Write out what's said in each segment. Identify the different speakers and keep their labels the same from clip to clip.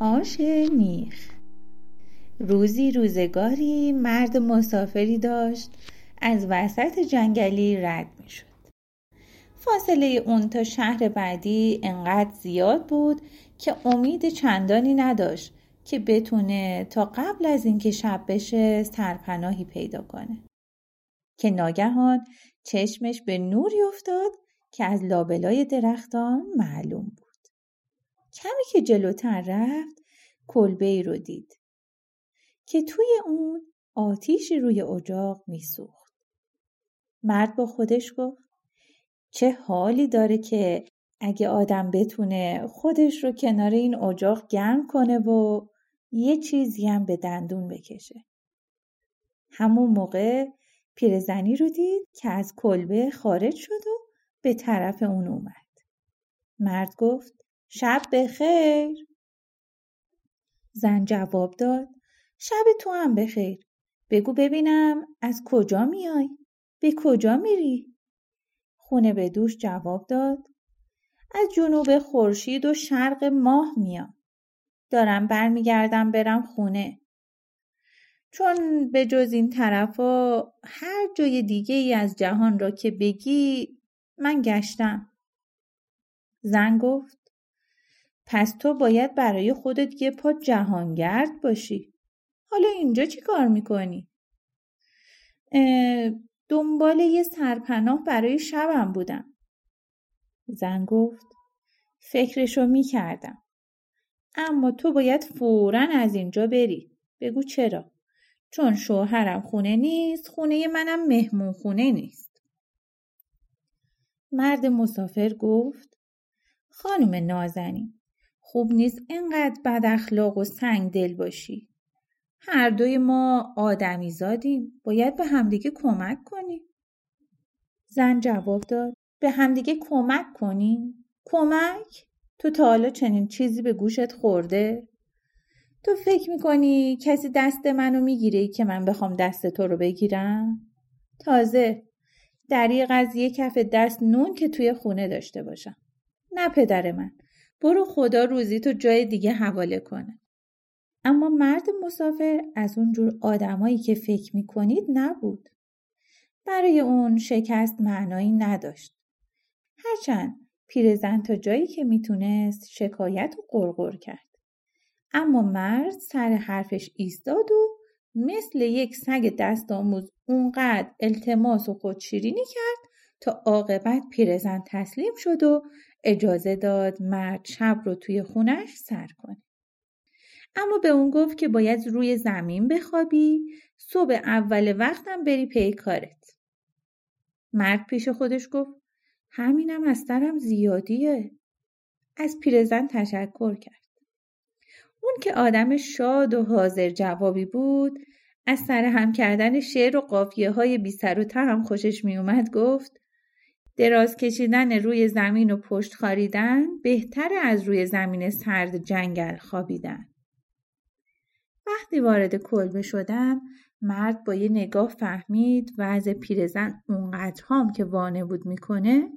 Speaker 1: آش نیخ روزی روزگاری مرد مسافری داشت از وسط جنگلی رد می شد. فاصله اون تا شهر بعدی انقدر زیاد بود که امید چندانی نداشت که بتونه تا قبل از اینکه شب بشه سرپناهی پیدا کنه. که ناگهان چشمش به نوری افتاد که از لابلای درختان معلوم بود. کمی که جلوتر رفت کلبه رو دید که توی اون آتیشی روی اجاق میسوخت. مرد با خودش گفت چه حالی داره که اگه آدم بتونه خودش رو کنار این اجاق گرم کنه و یه چیزی هم به دندون بکشه. همون موقع پیرزنی رو دید که از کلبه خارج شد و به طرف اون اومد. مرد گفت شب بخیر. زن جواب داد شب تو هم بخیر. بگو ببینم از کجا میای؟ به کجا میری؟ خونه به دوش جواب داد از جنوب خورشید و شرق ماه میام. دارم برمیگردم برم خونه. چون به جز این طرفا هر جای دیگه ای از جهان را که بگی من گشتم. زن گفت پس تو باید برای خودت یه پا جهانگرد باشی. حالا اینجا چی کار می‌کنی؟ دنبال یه سرپناه برای شبم بودم. زن گفت فکرشو می‌کردم. اما تو باید فورا از اینجا بری. بگو چرا؟ چون شوهرم خونه نیست خونه منم مهمون خونه نیست. مرد مسافر گفت خانم نازنین خوب نیست اینقدر بد اخلاق و سنگ دل باشی. هر دوی ما آدمی زادیم. باید به همدیگه کمک کنیم. زن جواب داد. به همدیگه کمک کنیم؟ کمک؟ تو تا حالا چنین چیزی به گوشت خورده؟ تو فکر می‌کنی کسی دست منو می‌گیره که من بخوام دست تو رو بگیرم؟ تازه دریق از یه کف دست نون که توی خونه داشته باشم. نه پدر من. برو خدا روزی تو جای دیگه حواله کنه. اما مرد مسافر از اون جور آدمایی که فکر می‌کنید نبود. برای اون شکست معنایی نداشت. هرچند پیرزن تا جایی که می‌تونست شکایت و قرقر کرد. اما مرد سر حرفش ایستاد و مثل یک سگ دست آموز اونقدر التماس و خودشیرینی کرد تا عاقبت پیرزن تسلیم شد و اجازه داد مرد شب رو توی خونش سر کنه. اما به اون گفت که باید روی زمین بخوابی صبح اول وقتم بری پی کارت. مرد پیش خودش گفت همینم از سرم زیادیه. از پیرزن تشکر کرد. اون که آدم شاد و حاضر جوابی بود از سر هم کردن شعر و قافیه های بی سر و هم خوشش می اومد گفت دراز کشیدن روی زمین و پشت خاریدن بهتر از روی زمین سرد جنگل خوابیدن. وقتی وارد کلبه شدم مرد با یه نگاه فهمید و از پیرزن اونقدر هم که وانه بود می‌کنه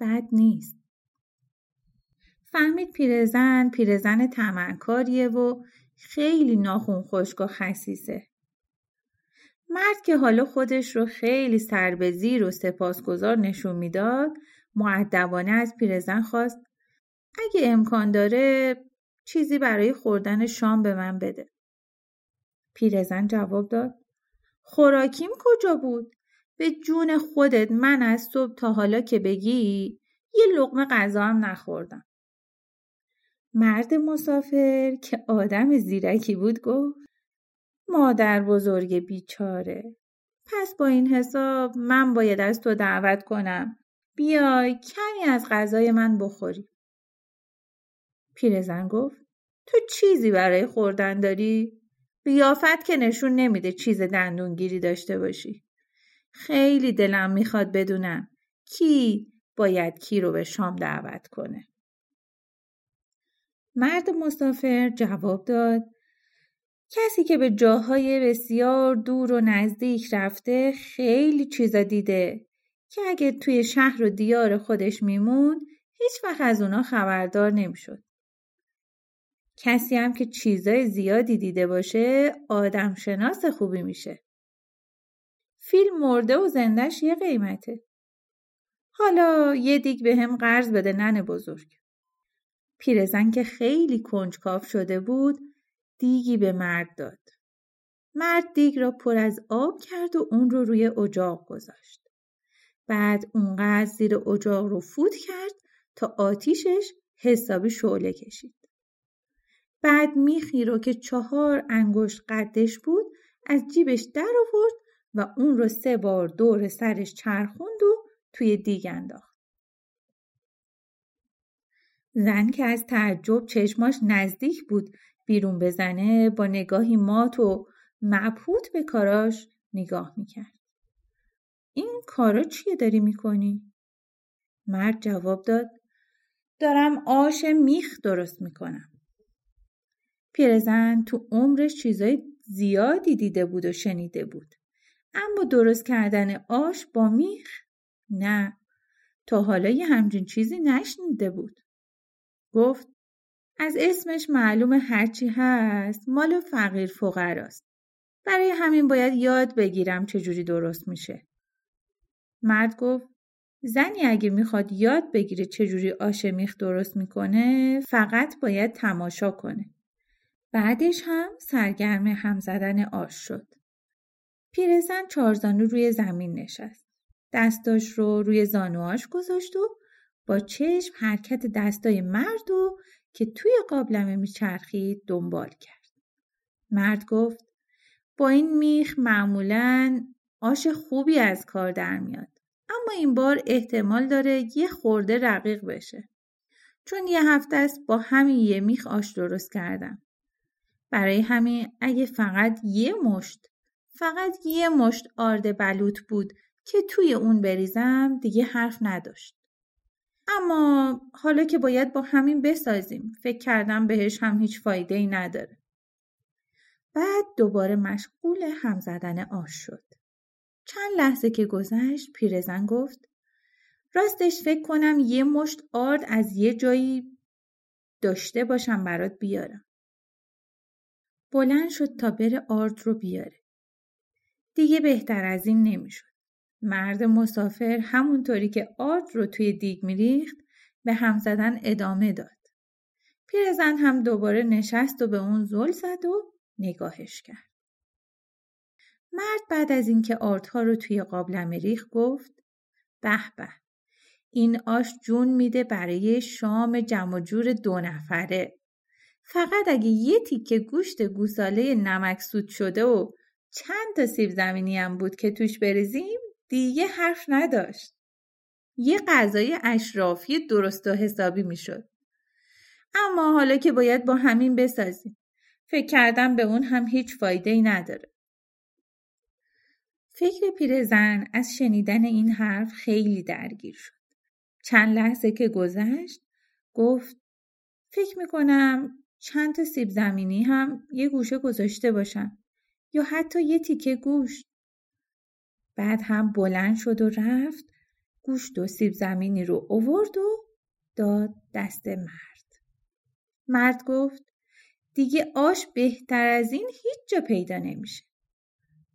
Speaker 1: بد نیست. فهمید پیرزن پیرزن تمنکاریه و خیلی ناخون خشک و خسیسه. مرد که حالا خودش رو خیلی سربزیر و سپاسگزار نشون می‌داد معدبانه از پیرزن خواست اگه امکان داره چیزی برای خوردن شام به من بده. پیرزن جواب داد خوراکیم کجا بود؟ به جون خودت من از صبح تا حالا که بگی یه لقمه غذا هم نخوردم. مرد مسافر که آدم زیرکی بود گفت مادر بزرگ بیچاره پس با این حساب من باید از تو دعوت کنم بیای کمی از غذای من بخوری پیرزن گفت تو چیزی برای خوردن داری؟ قیافت که نشون نمیده چیز دندونگیری داشته باشی. خیلی دلم می‌خواد بدونم کی باید کی رو به شام دعوت کنه. مرد مسافر جواب داد کسی که به جاهای بسیار دور و نزدیک رفته خیلی چیزا دیده که اگه توی شهر و دیار خودش میمون هیچ وقت از اونا خبردار نمی‌شد. کسی هم که چیزای زیادی دیده باشه آدم شناس خوبی میشه. فیلم مرده و زندش یه قیمته. حالا یه دیگ به هم قرض بده نن بزرگ. پیرزن که خیلی کنجکاف شده بود دیگی به مرد داد. مرد دیگ را پر از آب کرد و اون رو روی اجاق گذاشت. بعد اونقدر زیر اجاق رو فوت کرد تا آتیشش حسابی شعله کشید. بعد میخی رو که چهار انگشت قدش بود از جیبش در آورد و اون رو سه بار دور سرش چرخوند و توی دیگ انداخت. زن که از تعجب چشماش نزدیک بود بیرون بزنه با نگاهی مات و مبهوت به کاراش نگاه می‌کرد. این کارا چیه داری می‌کنی؟ مرد جواب داد دارم آش میخ درست می‌کنم. پیرزن تو عمرش چیزای زیادی دیده بود و شنیده بود. اما درست کردن آش با میخ نه تا حالا یه همچین چیزی نشنیده بود. گفت از اسمش معلوم هرچی هست مال فقیر فقراست. برای همین باید یاد بگیرم چجوری درست میشه. مرد گفت زنی اگه می‌خواد یاد بگیره چجوری آش میخ درست می‌کنه فقط باید تماشا کنه. بعدش هم سرگرم هم زدن آش شد. پیرزن چارزانو روی زمین نشست. دستاش رو روی زانوهاش گذاشت و با چشم حرکت دستای مرد و که توی قابلمه میچرخید دنبال کرد. مرد گفت با این میخ معمولا آش خوبی از کار در میاد. اما این بار احتمال داره یه خورده رقیق بشه. چون یه هفته است با همین یه میخ آش درست کردم. برای همین اگه فقط یه مشت فقط یه مشت آرد بلوط بود که توی اون بریزم دیگه حرف نداشت. اما حالا که باید با همین بسازیم فکر کردم بهش هم هیچ فایده ای نداره. بعد دوباره مشغول هم زدن آش شد. چند لحظه که گذشت پیرزن گفت راستش فکر کنم یه مشت آرد از یه جایی داشته باشم برات بیارم. بلند شد تا بره آرد رو بیاره. دیگه بهتر از این نمی‌شد. مرد مسافر همونطوری که آرد رو توی دیگ میریخت به هم زدن ادامه داد. پیرزن هم دوباره نشست و به اون زل زد و نگاهش کرد. مرد بعد از اینکه آردها رو توی قابلمه ریخ گفت به به این آش جون میده برای شام جمع جور دو نفره. فقط اگه یه تیکه گوشت گوساله نمکسود شده و چند تا سیب زمینی هم بود که توش بریزیم دیگه حرف نداشت. یه غذای اشرافی درست و حسابی می‌شد. اما حالا که باید با همین بسازیم. فکر کردم به اون هم هیچ فایده ای نداره. فکر پیرزن از شنیدن این حرف خیلی درگیر شد. چند لحظه که گذشت گفت فکر می‌کنم چند تا سیب زمینی هم یه گوشه گذاشته باشم یا حتی یه تیکه گوشت. بعد هم بلند شد و رفت گوشت و سیب زمینی رو اوورد و داد دست مرد. مرد گفت دیگه آش بهتر از این هیچ جا پیدا نمیشه.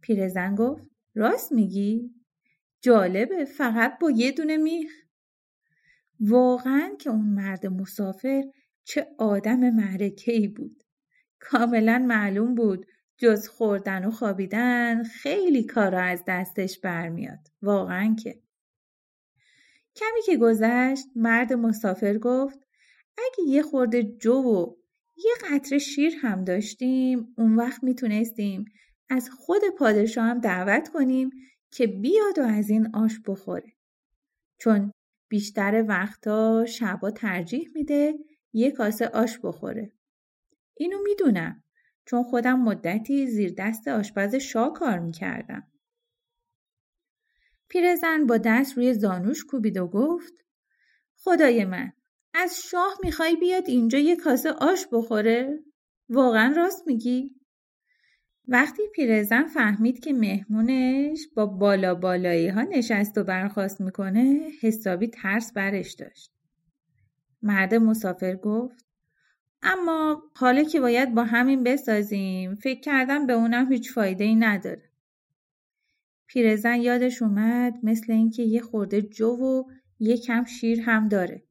Speaker 1: پیرزن گفت راست میگی؟ جالبه فقط با یه دونه میخ. واقعا که اون مرد مسافر چه آدم معرکه ای بود. کاملا معلوم بود جز خوردن و خوابیدن خیلی کارا از دستش برمیاد. واقعا که. کمی که گذشت مرد مسافر گفت اگه یه خورده جو و یه قطره شیر هم داشتیم اون وقت می‌تونستیم از خود پادشاه هم دعوت کنیم که بیاد و از این آش بخوره. چون بیشتر وقتا شبا ترجیح میده یه کاسه آش بخوره. اینو می‌دونم چون خودم مدتی زیر دست آشپز شاه کار می‌کردم. پیرزن با دست روی زانوش کوبید و گفت خدای من از شاه می‌خوای بیاد اینجا یه کاسه آش بخوره؟ واقعا راست میگی؟ وقتی پیرزن فهمید که مهمونش با بالا بالایی ها نشست و برخواست می‌کنه حسابی ترس برش داشت. مرد مسافر گفت اما حالا که باید با همین بسازیم فکر کردم به اونم هیچ فایده ای نداره. پیرزن یادش اومد مثل اینکه یه خورده جو و یه کم شیر هم داره.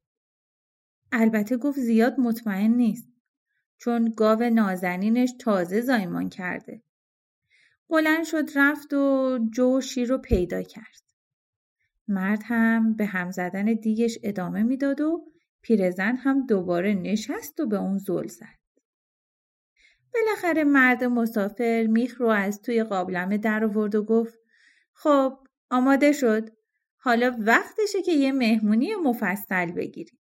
Speaker 1: البته گفت زیاد مطمئن نیست. چون گاو نازنینش تازه زایمان کرده. بلند شد رفت و جو شیر رو پیدا کرد. مرد هم به هم زدن دیگش ادامه می‌داد و پیرزن هم دوباره نشست و به اون زل زد. بالاخره مرد مسافر میخ رو از توی قابلمه در آورد و گفت خب آماده شد. حالا وقتشه که یه مهمونی مفصل بگیریم.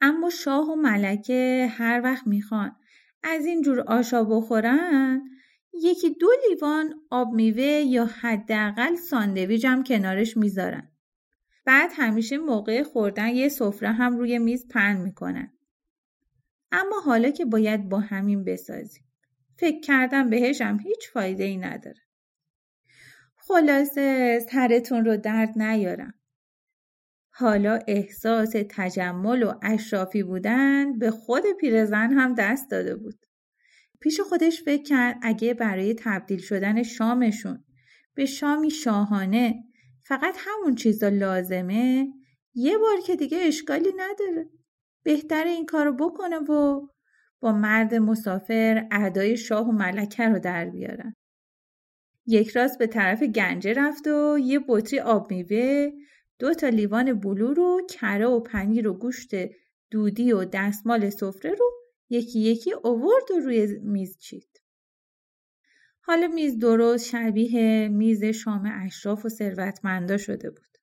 Speaker 1: اما شاه و ملکه هر وقت می‌خوان از این جور آشا بخورن یکی دو لیوان آب میوه یا حداقل ساندویج هم کنارش می‌ذارن. بعد همیشه موقع خوردن یه سفره هم روی میز پهن می‌کنن. اما حالا که باید با همین بسازیم. فکر کردم بهش هم هیچ فایده ای نداره. خلاصه سرتون رو درد نیارم. حالا احساس تجمل و اشرافی بودن به خود پیرزن هم دست داده بود. پیش خودش فکر کرد اگه برای تبدیل شدن شامشون به شامی شاهانه فقط همون چیزا لازمه یه بار که دیگه اشکالی نداره. بهتر این کارو بکنه و با مرد مسافر اعدای شاه و ملکه رو در بیارن. یک راست به طرف گنجه رفت و یه بطری آب میوه دو تا لیوان بلور و کره و پنیر و گوشت دودی و دستمال سفره رو یکی یکی اوورد و روی میز چید. حالا میز درست شبیه میز شام اشراف و ثروتمندا شده بود.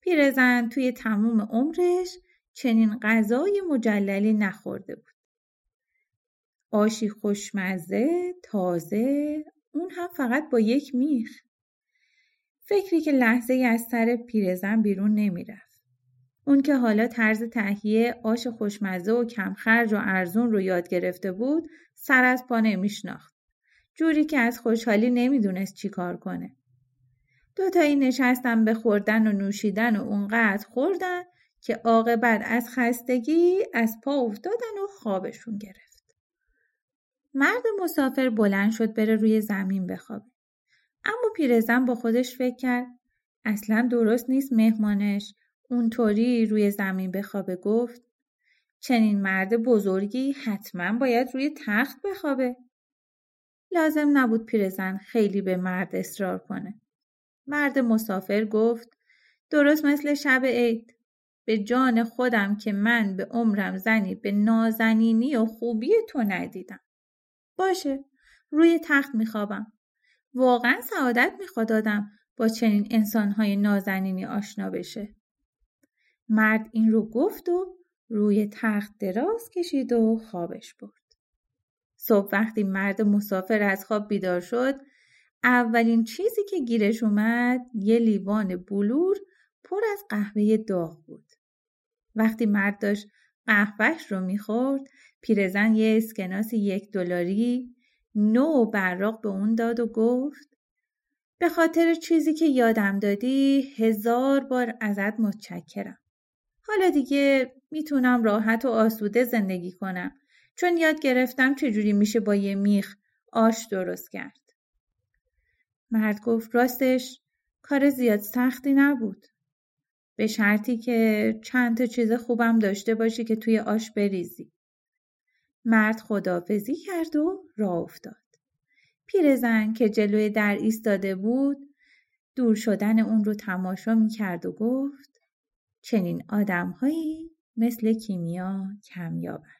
Speaker 1: پیرزن توی تموم عمرش چنین غذای مجللی نخورده بود. آشی خوشمزه، تازه، اون هم فقط با یک میخ. فکری که لحظه ای از سر پیرزن بیرون نمی‌رفت. اون که حالا طرز تهیه آش خوشمزه و کمخرج و ارزون رو یاد گرفته بود سر از پا نمیشناخت. جوری که از خوشحالی نمی‌دونست چی کار کنه. دوتایی نشستن به خوردن و نوشیدن و اونقدر خوردن که عاقبت از خستگی از پا افتادن و خوابشون گرفت. مرد مسافر بلند شد بره روی زمین بخوابه. اما پیرزن با خودش فکر کرد اصلا درست نیست مهمانش اونطوری روی زمین بخوابه گفت چنین مرد بزرگی حتما باید روی تخت بخوابه. لازم نبود پیرزن خیلی به مرد اصرار کنه. مرد مسافر گفت درست مثل شب عید به جان خودم که من به عمرم زنی به نازنینی و خوبی تو ندیدم. باشه روی تخت میخوابم. واقعا سعادت می‌خواد آدم با چنین انسانهای نازنینی آشنا بشه. مرد این رو گفت و روی تخت دراز کشید و خوابش برد. صبح وقتی مرد مسافر از خواب بیدار شد اولین چیزی که گیرش اومد یه لیوان بلور پر از قهوه داغ بود. وقتی مرد داشت قهوهش رو می‌خورد پیرزن یه اسکناس یک دلاری نو براق به اون داد و گفت به خاطر چیزی که یادم دادی هزار بار ازت متشکرم. حالا دیگه می‌تونم راحت و آسوده زندگی کنم چون یاد گرفتم چجوری میشه با یه میخ آش درست کرد. مرد گفت راستش کار زیاد سختی نبود. به شرطی که چند تا چیز خوبم داشته باشی که توی آش بریزی. مرد خدافزی کرد و راه افتاد. پیرزن که جلوی در ایستاده بود دور شدن اون رو تماشا می کرد و گفت چنین آدمهایی مثل کیمیا کمیابند.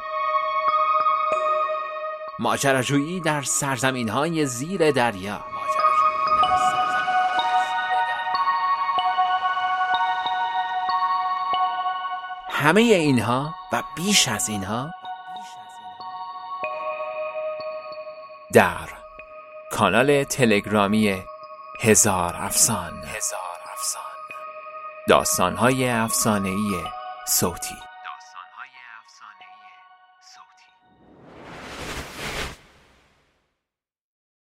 Speaker 2: ماجراجویی در سرزمین های زیر دریا. همه اینها و بیش از اینها در کانال تلگرامی هزار افسان. هزار افسان. داستانهای افسانه‌ای صوتی.